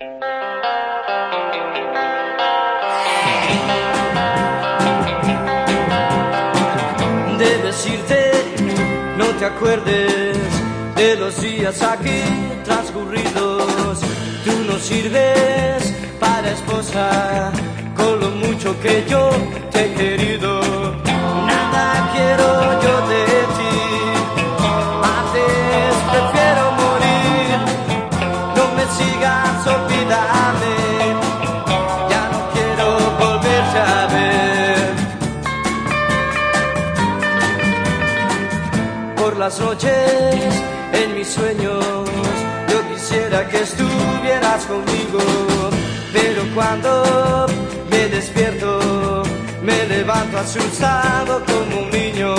Debes irte, no te acuerdes de los días aquí transcurridos. Tú no sirves para esposa con lo mucho que yo las noches, en mis sueños, yo quisiera que estuvieras conmigo. Pero cuando me despierto, me levanto asustado como un niño.